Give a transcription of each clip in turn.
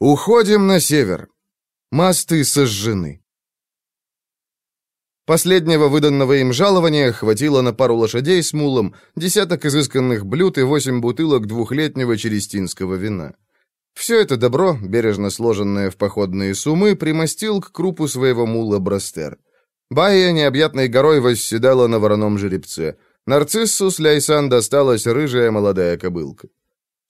Уходим на север. Мосты сожжены. Последнего выданного им жалования хватило на пару лошадей с мулом, десяток изысканных блюд и восемь бутылок двухлетнего черестинского вина. Все это добро, бережно сложенное в походные суммы, примостил к крупу своего мула Брастер. Бая необъятной горой восседала на вороном жеребце. Нарциссу с Ляйсан досталась рыжая молодая кобылка.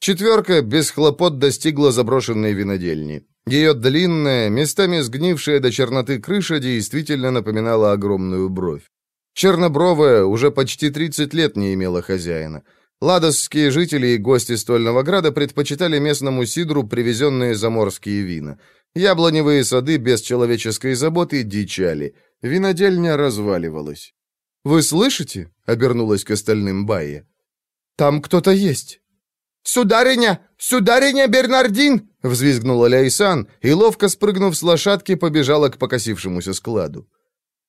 Четверка без хлопот достигла заброшенной винодельни. Ее длинная, местами сгнившая до черноты крыша действительно напоминала огромную бровь. Чернобровая уже почти 30 лет не имела хозяина. Ладосские жители и гости Стольного Града предпочитали местному сидру привезенные заморские вина. Яблоневые сады без человеческой заботы дичали. Винодельня разваливалась. «Вы слышите?» — обернулась к остальным Байя. «Там кто-то есть». «Сударыня! Сударыня Бернардин!» — взвизгнула Ляйсан и, ловко спрыгнув с лошадки, побежала к покосившемуся складу.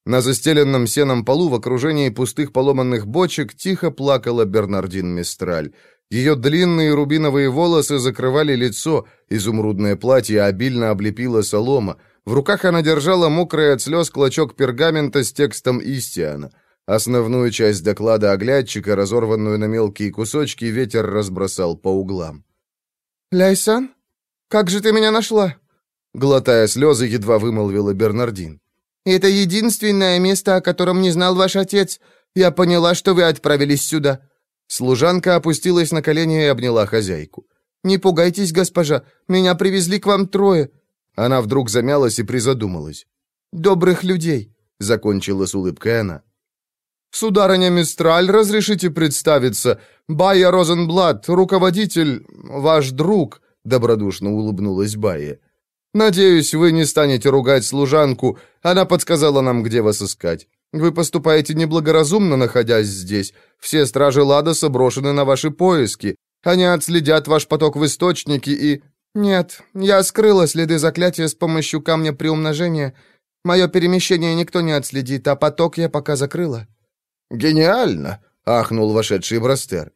На застеленном сеном полу в окружении пустых поломанных бочек тихо плакала Бернардин Мистраль. Ее длинные рубиновые волосы закрывали лицо, изумрудное платье обильно облепило солома. В руках она держала мокрый от слез клочок пергамента с текстом Истиана — Основную часть доклада оглядчика, разорванную на мелкие кусочки, ветер разбросал по углам. «Ляйсан, как же ты меня нашла?» Глотая слезы, едва вымолвила Бернардин. «Это единственное место, о котором не знал ваш отец. Я поняла, что вы отправились сюда». Служанка опустилась на колени и обняла хозяйку. «Не пугайтесь, госпожа, меня привезли к вам трое». Она вдруг замялась и призадумалась. «Добрых людей», — закончила с улыбкой она. «Сударыня Мистраль, разрешите представиться. Байя Розенблат, руководитель, ваш друг», — добродушно улыбнулась Байя. «Надеюсь, вы не станете ругать служанку. Она подсказала нам, где вас искать. Вы поступаете неблагоразумно, находясь здесь. Все стражи Ладоса брошены на ваши поиски. Они отследят ваш поток в источнике и...» «Нет, я скрыла следы заклятия с помощью камня приумножения. Мое перемещение никто не отследит, а поток я пока закрыла». «Гениально!» — ахнул вошедший Брастер.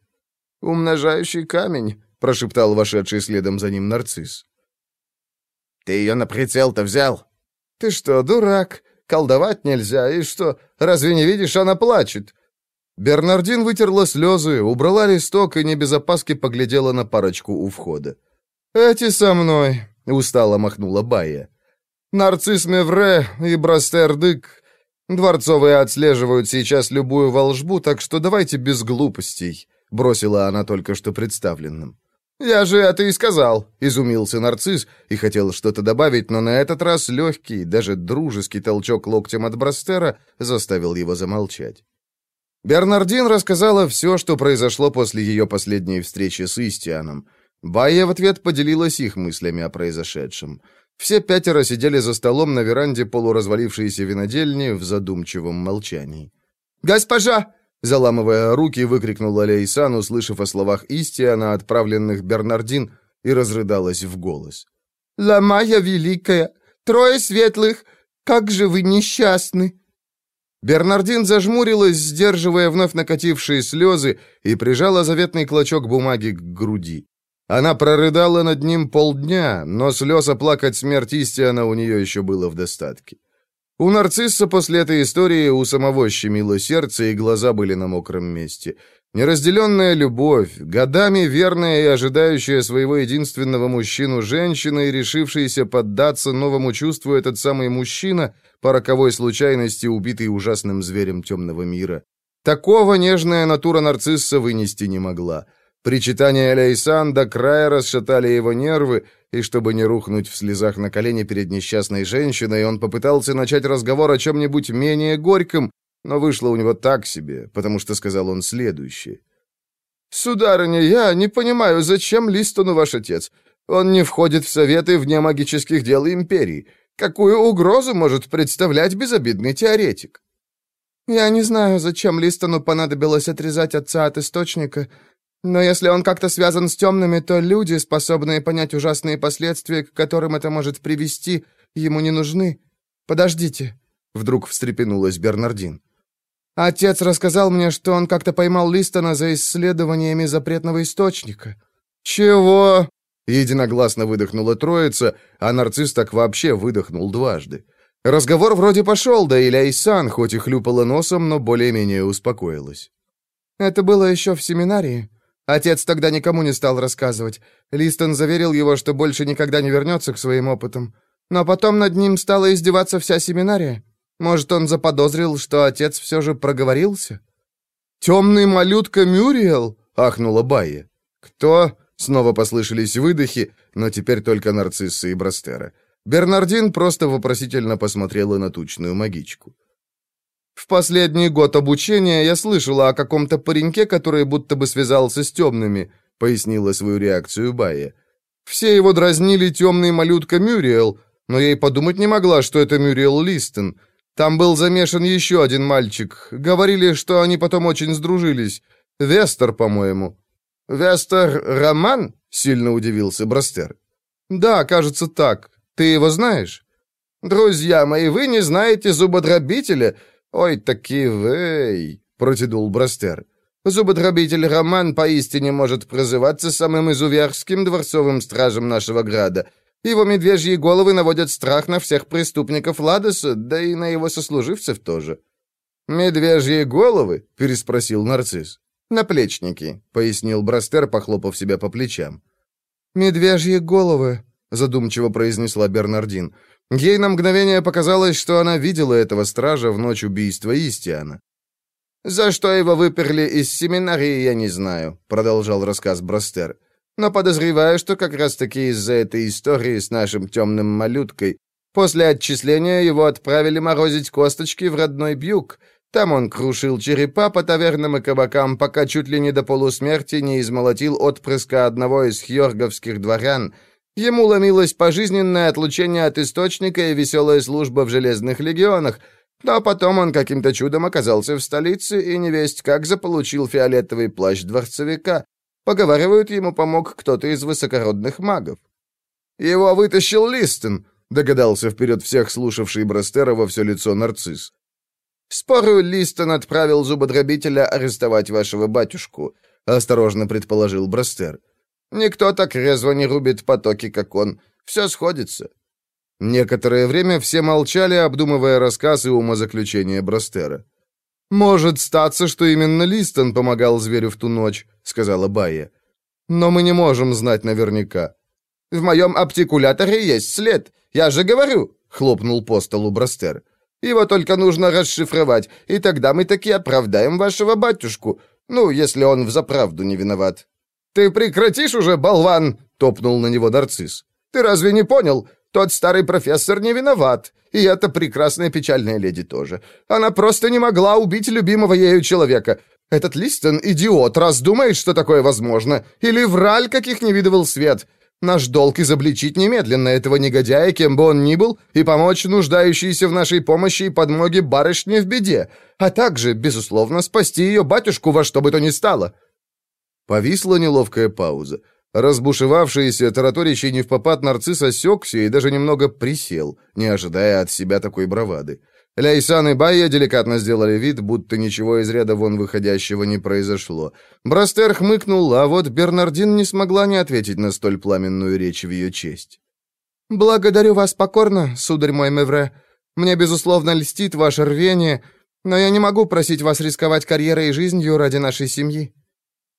«Умножающий камень», — прошептал вошедший следом за ним нарцисс. «Ты ее на прицел-то взял?» «Ты что, дурак? Колдовать нельзя, и что, разве не видишь, она плачет?» Бернардин вытерла слезы, убрала листок и не без опаски поглядела на парочку у входа. «Эти со мной», — устало махнула Бая. «Нарцисс Мевре и Брастер Дык Дворцовые отслеживают сейчас любую волжбу, так что давайте без глупостей», — бросила она только что представленным. «Я же это и сказал», — изумился нарцисс и хотел что-то добавить, но на этот раз легкий, даже дружеский толчок локтем от Брастера заставил его замолчать. Бернардин рассказала все, что произошло после ее последней встречи с Истианом. Байя в ответ поделилась их мыслями о произошедшем. Все пятеро сидели за столом на веранде полуразвалившейся винодельни в задумчивом молчании. «Госпожа!» — заламывая руки, выкрикнула Лейсан, услышав о словах Истиана, отправленных Бернардин, и разрыдалась в голос. «Ламая великая! Трое светлых! Как же вы несчастны!» Бернардин зажмурилась, сдерживая вновь накатившие слезы, и прижала заветный клочок бумаги к груди. Она прорыдала над ним полдня, но слез оплакать смерть Истиана у нее еще было в достатке. У нарцисса после этой истории у самого щемило сердце, и глаза были на мокром месте. Неразделенная любовь, годами верная и ожидающая своего единственного мужчину женщина и решившаяся поддаться новому чувству этот самый мужчина, по роковой случайности убитый ужасным зверем темного мира. Такого нежная натура нарцисса вынести не могла. Причитания Ляйсан до края расшатали его нервы, и чтобы не рухнуть в слезах на колени перед несчастной женщиной, он попытался начать разговор о чем-нибудь менее горьком, но вышло у него так себе, потому что сказал он следующее. «Сударыня, я не понимаю, зачем Листону ваш отец? Он не входит в советы вне магических дел Империи. Какую угрозу может представлять безобидный теоретик?» «Я не знаю, зачем Листону понадобилось отрезать отца от источника», но если он как-то связан с темными, то люди, способные понять ужасные последствия, к которым это может привести, ему не нужны. Подождите, вдруг встрепенулась Бернардин. Отец рассказал мне, что он как-то поймал Листона за исследованиями запретного источника. Чего? Единогласно выдохнула троица, а нарцисс так вообще выдохнул дважды. Разговор вроде пошел, да и Ляйсан, хоть и хлюпала носом, но более-менее успокоилась. «Это было еще в семинарии. Отец тогда никому не стал рассказывать. Листон заверил его, что больше никогда не вернется к своим опытам. Но потом над ним стала издеваться вся семинария. Может, он заподозрил, что отец все же проговорился?» «Темный малютка Мюриел?» — ахнула Байя. «Кто?» — снова послышались выдохи, но теперь только нарциссы и Брастера. Бернардин просто вопросительно посмотрела на тучную магичку. «В последний год обучения я слышала о каком-то пареньке, который будто бы связался с темными», — пояснила свою реакцию Байя. «Все его дразнили темный малютка Мюриел, но и подумать не могла, что это Мюриел Листон. Там был замешан еще один мальчик. Говорили, что они потом очень сдружились. Вестер, по-моему». «Вестер Роман?» — сильно удивился Брастер. «Да, кажется так. Ты его знаешь?» «Друзья мои, вы не знаете зубодробителя? Ой, таки вы!» — протянул Брастер. «Зубодробитель Роман поистине может прозываться самым изуверским дворцовым стражем нашего града. Его медвежьи головы наводят страх на всех преступников Ладоса, да и на его сослуживцев тоже». «Медвежьи головы?» — переспросил нарцисс. «Наплечники», — пояснил Брастер, похлопав себя по плечам. «Медвежьи головы», — задумчиво произнесла Бернардин. Ей на мгновение показалось, что она видела этого стража в ночь убийства Истиана. «За что его выперли из семинарии, я не знаю», — продолжал рассказ Брастер. «Но подозреваю, что как раз-таки из-за этой истории с нашим темным малюткой после отчисления его отправили морозить косточки в родной Бьюк, там он крушил черепа по тавернам и кабакам, пока чуть ли не до полусмерти не измолотил отпрыска одного из хьорговских дворян. Ему ломилось пожизненное отлучение от источника и веселая служба в Железных легионах, но потом он каким-то чудом оказался в столице и невесть как заполучил фиолетовый плащ дворцовика. Поговаривают, ему помог кто-то из высокородных магов. «Его вытащил Листон», — догадался вперед всех слушавший Брастера во все лицо нарцисс. «Спорю, Листон отправил зубодробителя арестовать вашего батюшку», — осторожно предположил Брастер. «Никто так резво не рубит потоки, как он. Все сходится». Некоторое время все молчали, обдумывая рассказ и умозаключение Брастера. «Может статься, что именно Листон помогал зверю в ту ночь», — сказала Байя. «Но мы не можем знать наверняка». «В моем оптикуляторе есть след. Я же говорю», — хлопнул по столу Брастер. Его только нужно расшифровать, и тогда мы таки оправдаем вашего батюшку. Ну, если он взаправду не виноват». «Ты прекратишь уже, болван!» — топнул на него нарцисс. «Ты разве не понял? Тот старый профессор не виноват. И эта прекрасная печальная леди тоже. Она просто не могла убить любимого ею человека. Этот Листон — идиот, раз думает, что такое возможно. Или враль, каких не видывал свет. Наш долг изобличить немедленно этого негодяя, кем бы он ни был, и помочь нуждающейся в нашей помощи и подмоге барышне в беде, а также, безусловно, спасти ее батюшку во что бы то ни стало». Повисла неловкая пауза. Разбушевавшийся, тараторящий не в попад нарцисс осекся и даже немного присел, не ожидая от себя такой бравады. Ляйсан и Байя деликатно сделали вид, будто ничего из ряда вон выходящего не произошло. Брастер хмыкнул, а вот Бернардин не смогла не ответить на столь пламенную речь в ее честь. «Благодарю вас покорно, сударь мой Мевре. Мне, безусловно, льстит ваше рвение, но я не могу просить вас рисковать карьерой и жизнью ради нашей семьи».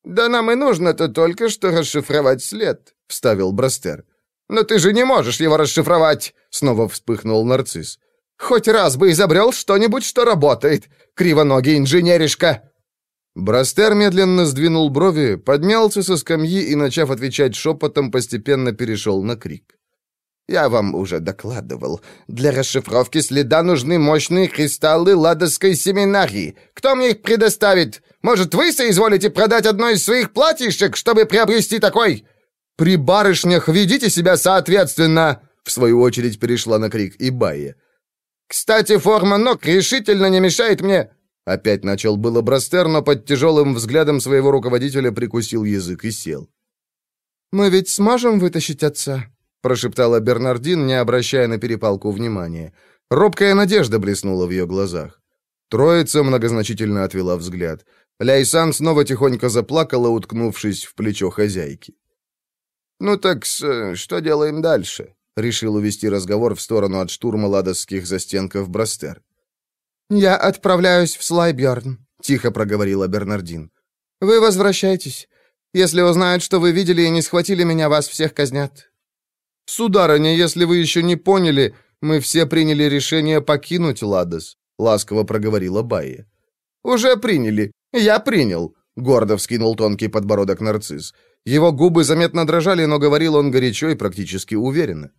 «Да нам и нужно-то только что расшифровать след», — вставил Брастер. «Но ты же не можешь его расшифровать!» — снова вспыхнул нарцисс. Хоть раз бы изобрел что-нибудь, что работает, кривоногий инженеришка!» Брастер медленно сдвинул брови, поднялся со скамьи и, начав отвечать шепотом, постепенно перешел на крик. «Я вам уже докладывал. Для расшифровки следа нужны мощные кристаллы ладожской семинарии. Кто мне их предоставит? Может, вы соизволите продать одно из своих платьишек, чтобы приобрести такой?» «При барышнях ведите себя соответственно!» В свою очередь перешла на крик и Байя. «Кстати, форма ног решительно не мешает мне...» Опять начал было Брастер, но под тяжелым взглядом своего руководителя прикусил язык и сел. «Мы ведь сможем вытащить отца?» прошептала Бернардин, не обращая на перепалку внимания. Робкая надежда блеснула в ее глазах. Троица многозначительно отвела взгляд. Ляйсан снова тихонько заплакала, уткнувшись в плечо хозяйки. Ну так что делаем дальше?» — решил увести разговор в сторону от штурма ладосских застенков Брастер. «Я отправляюсь в Слайбьорн», — тихо проговорила Бернардин. «Вы возвращайтесь. Если узнают, что вы видели и не схватили меня, вас всех казнят». «Сударыня, если вы еще не поняли, мы все приняли решение покинуть Ладос», — ласково проговорила Байя. «Уже приняли. Я принял», — гордо вскинул тонкий подбородок нарцисс. Его губы заметно дрожали, но говорил он горячо и практически уверенно.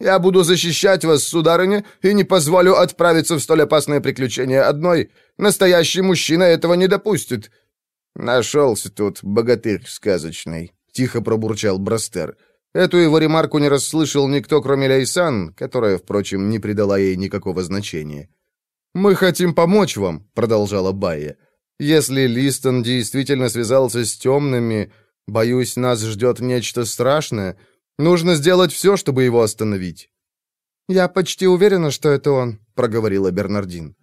«Я буду защищать вас, сударыня, и не позволю отправиться в столь опасное приключение одной. Настоящий мужчина этого не допустит». «Нашелся тут богатырь сказочный», — тихо пробурчал Брастер. Эту его ремарку не расслышал никто, кроме Лейсан, которая, впрочем, не придала ей никакого значения. «Мы хотим помочь вам», — продолжала Байя. «Если Листон действительно связался с темными, Боюсь, нас ждет нечто страшное. Нужно сделать все, чтобы его остановить». «Я почти уверена, что это он», — проговорила Бернардин.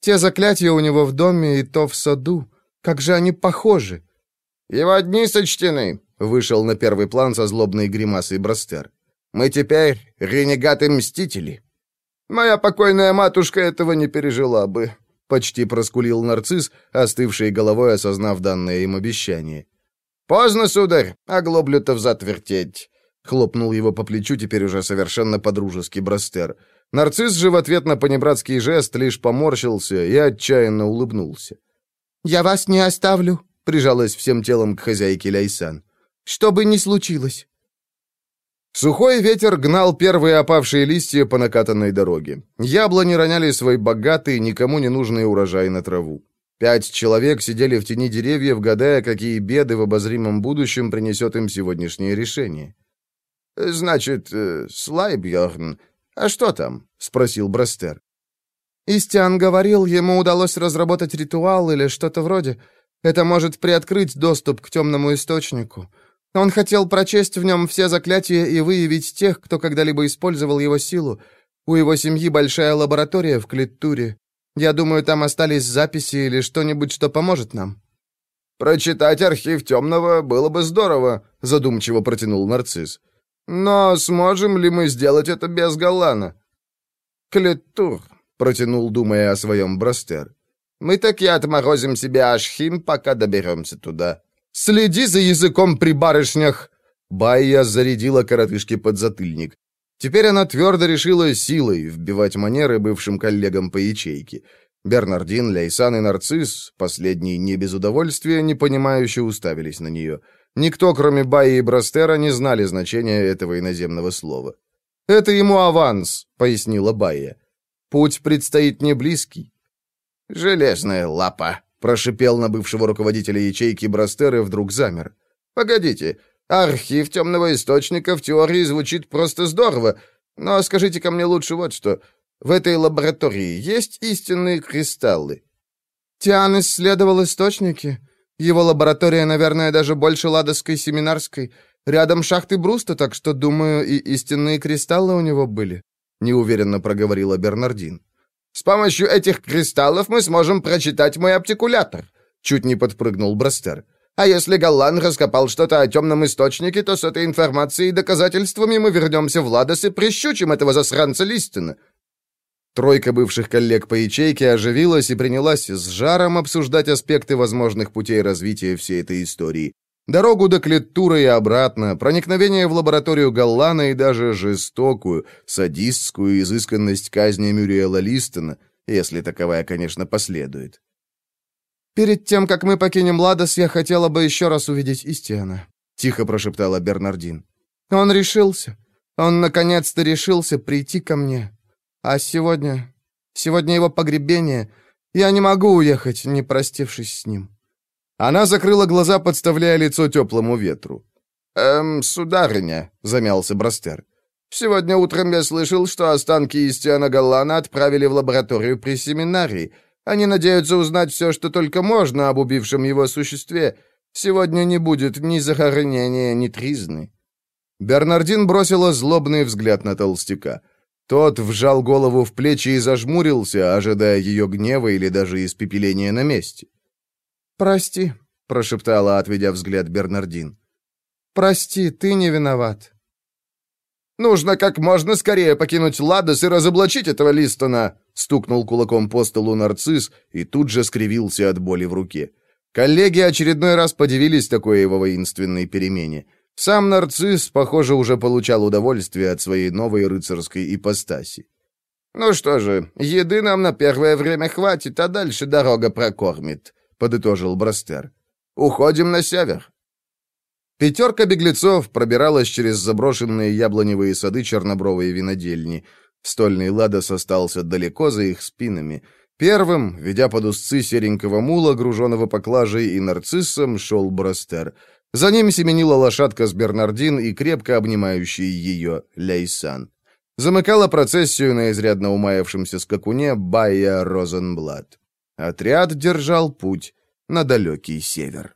«Те заклятия у него в доме и то в саду. Как же они похожи!» «Его дни сочтены», — вышел на первый план со злобной гримасой Брастер. «Мы теперь ренегаты-мстители». «Моя покойная матушка этого не пережила бы», — почти проскулил нарцисс, остывший головой осознав данное им обещание. «Поздно, сударь, а глоблю-то взад вертеть!» Хлопнул его по плечу теперь уже совершенно подружеский Брастер. Нарцисс же в ответ на понебратский жест лишь поморщился и отчаянно улыбнулся. «Я вас не оставлю», — прижалась всем телом к хозяйке Ляйсан. «Что бы ни случилось». Сухой ветер гнал первые опавшие листья по накатанной дороге. Яблони роняли свой богатый, никому не нужный урожай на траву. Пять человек сидели в тени деревьев, гадая, какие беды в обозримом будущем принесет им сегодняшнее решение. «Значит, э, Слайбьорн. А что там?» — спросил Брастер. Истиан говорил, ему удалось разработать ритуал или что-то вроде. Это может приоткрыть доступ к темному источнику. Он хотел прочесть в нем все заклятия и выявить тех, кто когда-либо использовал его силу. У его семьи большая лаборатория в Клиттуре. Я думаю, там остались записи или что-нибудь, что поможет нам». «Прочитать архив темного было бы здорово», — задумчиво протянул нарцисс. «Но сможем ли мы сделать это без Галана?» «Клетур», — протянул, думая о своем Брастер. «Мы так и отморозим себе Ашхим, пока доберемся туда». «Следи за языком при барышнях!» Байя зарядила коротышке под затыльник. Теперь она твердо решила силой вбивать манеры бывшим коллегам по ячейке. Бернардин, Лейсан и Нарцисс, последний не без удовольствия, непонимающе уставились на нее. Никто, кроме Баи и Брастера, не знали значения этого иноземного слова. «Это ему аванс», — пояснила Байя. «Путь предстоит не близкий». «Железная лапа», — прошипел на бывшего руководителя ячейки Брастер и вдруг замер. «Погодите, Архив темного источника в теории звучит просто здорово, но скажите-ка мне лучше вот что. В этой лаборатории есть истинные кристаллы?» Тиан исследовал источники. Его лаборатория, наверное, даже больше ладовской семинарской. Рядом шахты Бруста, так что, думаю, и истинные кристаллы у него были», — неуверенно проговорила Бернардин. «С помощью этих кристаллов мы сможем прочитать мой оптикулятор», — чуть не подпрыгнул Брастер. А если Галлан раскопал что-то о темном источнике, то с этой информацией и доказательствами мы вернемся в Ладос и прищучим этого засранца Листина». Тройка бывших коллег по ячейке оживилась и принялась с жаром обсуждать аспекты возможных путей развития всей этой истории. Дорогу до Клеттура и обратно, проникновение в лабораторию Галлана и даже жестокую, садистскую изысканность казни Мюриэла Листона, если таковая, конечно, последует. «Перед тем, как мы покинем Ладос, я хотела бы еще раз увидеть Истиана», — тихо прошептала Бернардин. «Он решился. Он наконец-то решился прийти ко мне. А сегодня... Сегодня его погребение. Я не могу уехать, не простившись с ним». Она закрыла глаза, подставляя лицо теплому ветру. «Эм, сударыня», — замялся Брастер. «Сегодня утром я слышал, что останки Истиана Галлана отправили в лабораторию при семинарии, они надеются узнать все, что только можно об убившем его существе. Сегодня не будет ни захоронения, ни тризны». Бернардин бросила злобный взгляд на толстяка. Тот вжал голову в плечи и зажмурился, ожидая ее гнева или даже испепеления на месте. «Прости», — прошептала, отведя взгляд Бернардин. Прости, ты не виноват». «Нужно как можно скорее покинуть Ладос и разоблачить этого Листона!» Стукнул кулаком по столу нарцисс и тут же скривился от боли в руке. Коллеги очередной раз подивились такой его воинственной перемене. Сам нарцисс, похоже, уже получал удовольствие от своей новой рыцарской ипостаси. «Ну что же, еды нам на первое время хватит, а дальше дорога прокормит», — подытожил Брастер. «Уходим на север». Пятерка беглецов пробиралась через заброшенные яблоневые сады чернобровой винодельни. Стольный Ладос остался далеко за их спинами. Первым, ведя под узцы серенького мула, груженного поклажей и нарциссом, шел Брастер. За ним семенила лошадка с Бернардин и крепко обнимающий ее Лейсан. Замыкала процессию на изрядно умаявшемся скакуне Байя Розенблат. Отряд держал путь на далекий север.